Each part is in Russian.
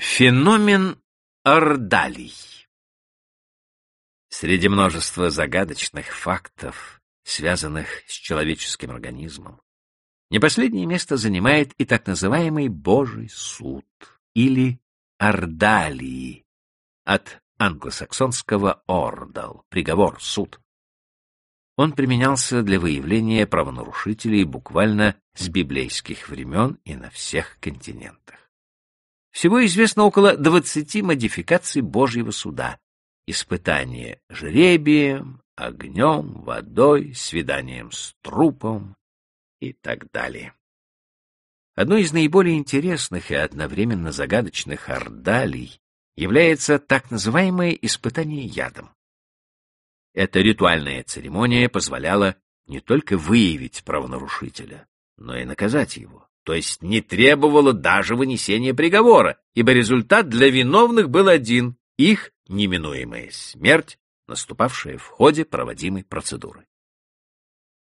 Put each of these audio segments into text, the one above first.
Феномен ордалий Среди множества загадочных фактов, связанных с человеческим организмом, не последнее место занимает и так называемый Божий суд, или ордалии, от англосаксонского ордал, приговор, суд. Он применялся для выявления правонарушителей буквально с библейских времен и на всех континентах. Всего известно около 20 модификаций Божьего суда. Испытание жребием, огнем, водой, свиданием с трупом и так далее. Одной из наиболее интересных и одновременно загадочных ордалий является так называемое испытание ядом. Эта ритуальная церемония позволяла не только выявить правонарушителя, но и наказать его то есть не требовало даже вынесения приговора, ибо результат для виновных был один — их неминуемая смерть, наступавшая в ходе проводимой процедуры.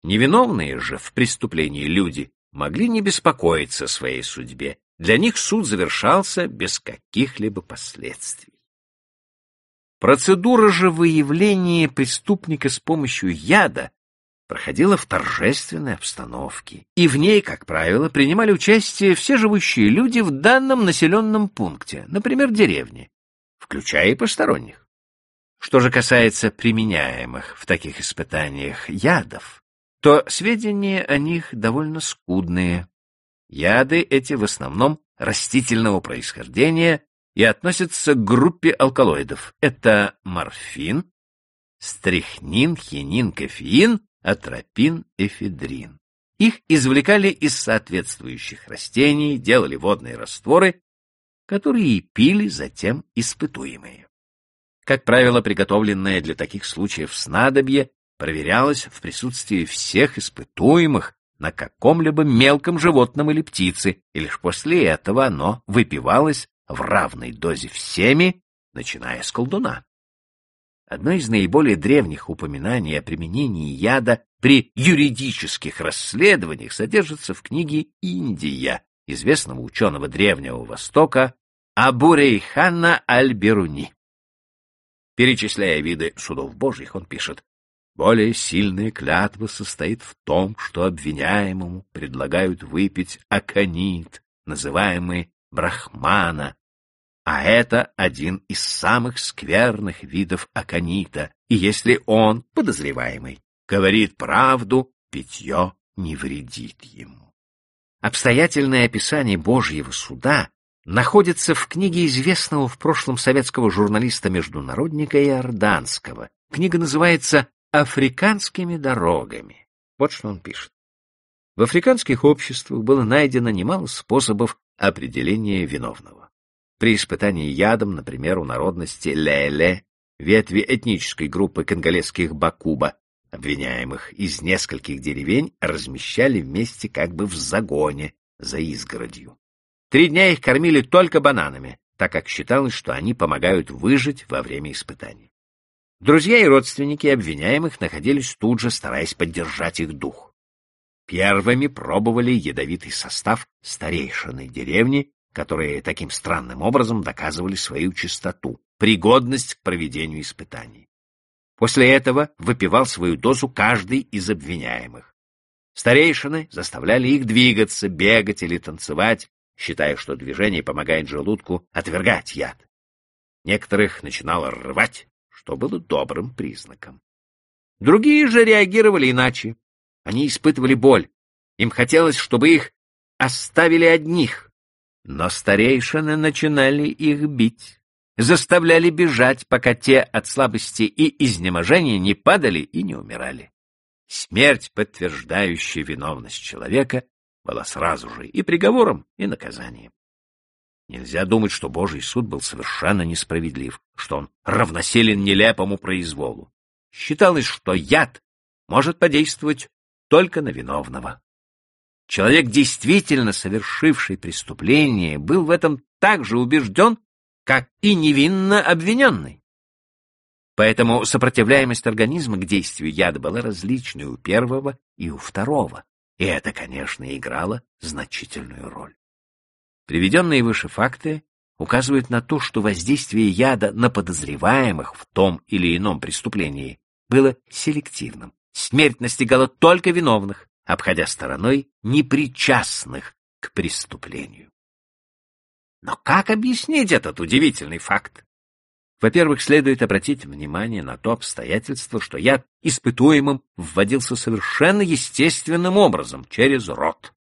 Невиновные же в преступлении люди могли не беспокоиться о своей судьбе, для них суд завершался без каких-либо последствий. Процедура же выявления преступника с помощью яда проходила в торжественной обстановке, и в ней, как правило, принимали участие все живущие люди в данном населенном пункте, например, деревне, включая и посторонних. Что же касается применяемых в таких испытаниях ядов, то сведения о них довольно скудные. Яды эти в основном растительного происхождения и относятся к группе алкалоидов. Это морфин, стрихнин, хинин, кофеин атропин, эфедрин. Их извлекали из соответствующих растений, делали водные растворы, которые и пили затем испытуемые. Как правило, приготовленное для таких случаев снадобье проверялось в присутствии всех испытуемых на каком-либо мелком животном или птице, и лишь после этого оно выпивалось в равной дозе всеми, начиная с колдуна. Одно из наиболее древних упоминаний о применении яда при юридических расследованиях содержится в книге «Индия» известного ученого Древнего Востока Абурейхана Аль-Беруни. Перечисляя виды судов божьих, он пишет, более сильная клятва состоит в том, что обвиняемому предлагают выпить аконит, называемый брахмана, а это один из самых скверных видов аконита, и если он, подозреваемый, говорит правду, питье не вредит ему. Обстоятельное описание Божьего суда находится в книге известного в прошлом советского журналиста-международника Иорданского. Книга называется «Африканскими дорогами». Вот что он пишет. В африканских обществах было найдено немало способов определения виновного. При испытании ядом, например, у народности Леле, ветви этнической группы конголезских Бакуба, обвиняемых из нескольких деревень, размещали вместе как бы в загоне за изгородью. Три дня их кормили только бананами, так как считалось, что они помогают выжить во время испытаний. Друзья и родственники обвиняемых находились тут же, стараясь поддержать их дух. Первыми пробовали ядовитый состав старейшины деревни которые таким странным образом доказывали свою чистоту, пригодность к проведению испытаний. После этого выпивал свою дозу каждый из обвиняемых. Старейшины заставляли их двигаться, бегать или танцевать, считая, что движение помогает желудку отвергать яд. Некоторых начинало рвать, что было добрым признаком. Другие же реагировали иначе. Они испытывали боль. Им хотелось, чтобы их оставили одних, но старейшины начинали их бить, заставляли бежать, пока те от слабости и изнеможения не падали и не умирали. Смерть, подтверждающая виновность человека, была сразу же и приговором, и наказанием. Нельзя думать, что Божий суд был совершенно несправедлив, что он равносилен нелепому произволу. Считалось, что яд может подействовать только на виновного. Человек, действительно совершивший преступление, был в этом так же убежден, как и невинно обвиненный. Поэтому сопротивляемость организма к действию яда была различной у первого и у второго, и это, конечно, играло значительную роль. Приведенные выше факты указывают на то, что воздействие яда на подозреваемых в том или ином преступлении было селективным. Смерть настигала только виновных, обходя стороной непричастных к преступлению. Но как объяснить этот удивительный факт? Во-первых, следует обратить внимание на то обстоятельство, что яд испытуемым вводился совершенно естественным образом, через рот.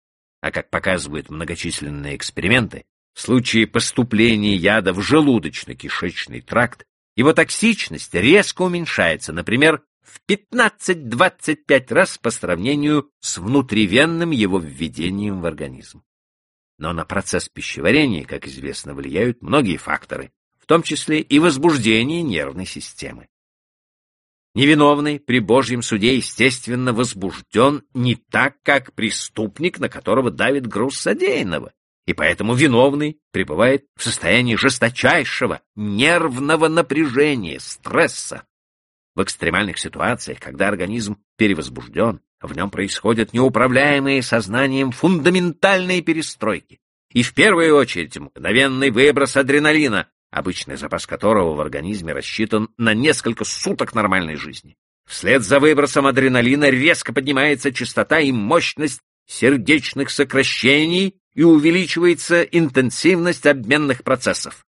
А как показывают многочисленные эксперименты, в случае поступления яда в желудочно-кишечный тракт его токсичность резко уменьшается, например, в 15-25 раз по сравнению с внутривенным его введением в организм. Но на процесс пищеварения, как известно, влияют многие факторы, в том числе и возбуждение нервной системы. Невиновный при Божьем суде, естественно, возбужден не так, как преступник, на которого давит груз содеянного, и поэтому виновный пребывает в состоянии жесточайшего нервного напряжения, стресса. В экстремальных ситуациях, когда организм перевозбужден, в нем происходят неуправляемые сознанием фундаментальные перестройки. И в первую очередь мгновенный выброс адреналина, обычный запас которого в организме рассчитан на несколько суток нормальной жизни. Вслед за выбросом адреналина резко поднимается частота и мощность сердечных сокращений и увеличивается интенсивность обменных процессов.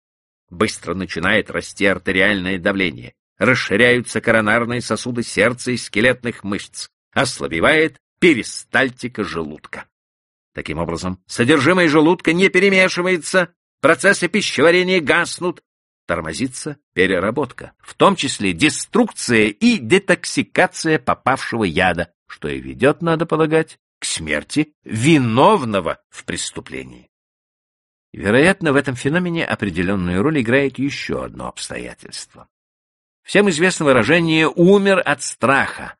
Быстро начинает расти артериальное давление, расширяются коронарные сосуды сердца и скелетных мышц, ослабевает перистальтика желудка. Таким образом, содержимое желудка не перемешивается, процессы пищеварения гаснут, тормозится переработка, в том числе деструкция и детоксикация попавшего яда, что и ведет, надо полагать, к смерти виновного в преступлении. Вероятно, в этом феномене определенную роль играет еще одно обстоятельство. Всем известно выражение «умер от страха»,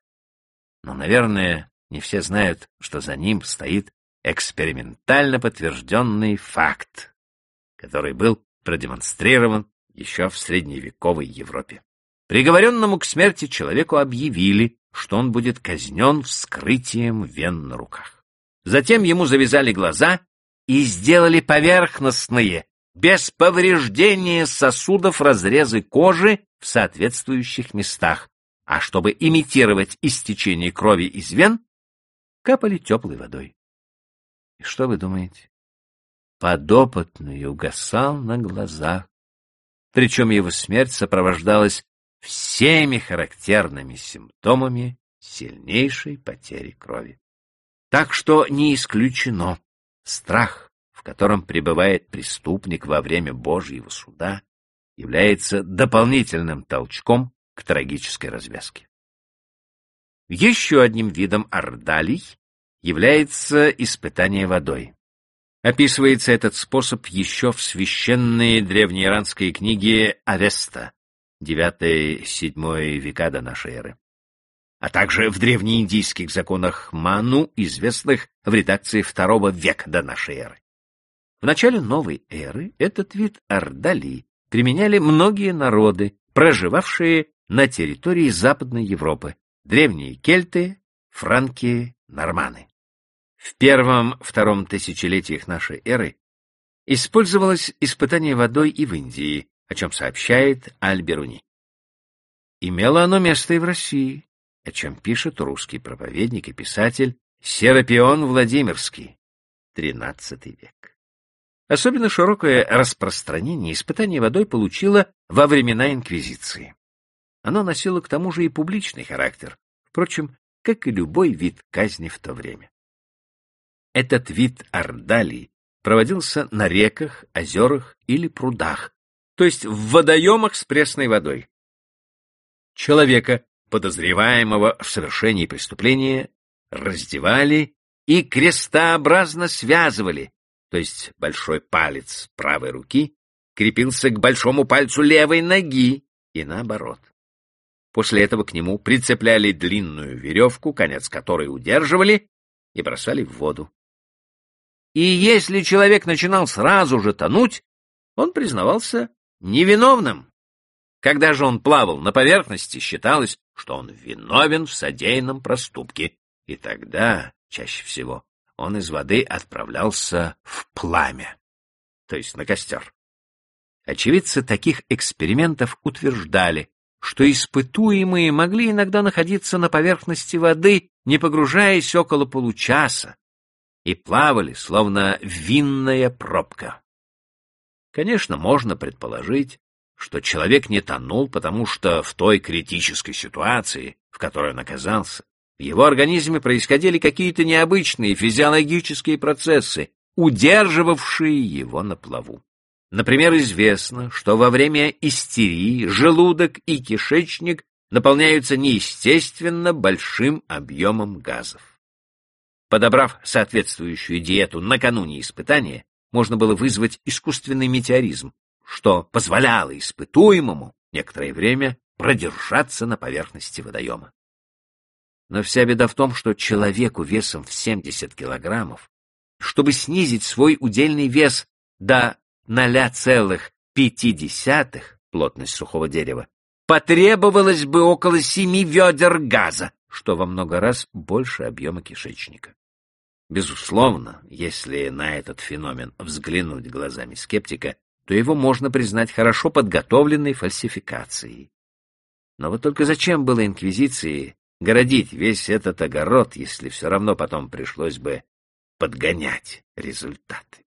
но, наверное, не все знают, что за ним стоит экспериментально подтвержденный факт, который был продемонстрирован еще в средневековой Европе. Приговоренному к смерти человеку объявили, что он будет казнен вскрытием вен на руках. Затем ему завязали глаза и сделали поверхностные, без повреждения сосудов разрезы кожи в соответствующих местах, а чтобы имитировать истечение крови из вен, капали теплой водой. И что вы думаете? Подопытный угасал на глазах, причем его смерть сопровождалась всеми характерными симптомами сильнейшей потери крови. Так что не исключено страх, в котором пребывает преступник во время Божьего суда, является дополнительным толчком к трагической развязке. Еще одним видом ордалий является испытание водой. Описывается этот способ еще в священной древнеиранской книге Авеста, IX-VII века до нашей эры, а также в древнеиндийских законах Ману, известных в редакции II века до нашей эры. В начале новой эры этот вид ордали применяли многие народы, проживавшие на территории Западной Европы, древние кельты, франки, норманы. В первом-втором тысячелетиях нашей эры использовалось испытание водой и в Индии, о чем сообщает Аль-Беруни. Имело оно место и в России, о чем пишет русский проповедник и писатель Серапион Владимирский, XIII век. Особенно широкое распространение испытание водой получило во времена Инквизиции. Оно носило к тому же и публичный характер, впрочем, как и любой вид казни в то время. Этот вид ордалий проводился на реках, озерах или прудах, то есть в водоемах с пресной водой. Человека, подозреваемого в совершении преступления, раздевали и крестообразно связывали, то есть большой палец правой руки крепился к большому пальцу левой ноги и наоборот. После этого к нему прицепляли длинную веревку, конец которой удерживали, и бросали в воду. И если человек начинал сразу же тонуть, он признавался невиновным. Когда же он плавал на поверхности, считалось, что он виновен в содеянном проступке, и тогда, чаще всего, он из воды отправлялся в пламя, то есть на костер. Очевидцы таких экспериментов утверждали, что испытуемые могли иногда находиться на поверхности воды, не погружаясь около получаса, и плавали, словно винная пробка. Конечно, можно предположить, что человек не тонул, потому что в той критической ситуации, в которой он оказался, в его организме происходили какие-то необычные физиологические процессы, удерживавшие его на плаву. Например, известно, что во время истерии желудок и кишечник наполняются неестественно большим объемом газов. Подобрав соответствующую диету накануне испытания, можно было вызвать искусственный метеоризм, что позволяло испытуемому некоторое время продержаться на поверхности водоема. Но вся беда в том, что человеку весом в 70 килограммов, чтобы снизить свой удельный вес до 0,5 плотность сухого дерева, потребовалось бы около семи ведер газа, что во много раз больше объема кишечника. Безусловно, если на этот феномен взглянуть глазами скептика, то его можно признать хорошо подготовленной фальсификацией. Но вот только зачем было Инквизиции городить весь этот огород, если все равно потом пришлось бы подгонять результаты?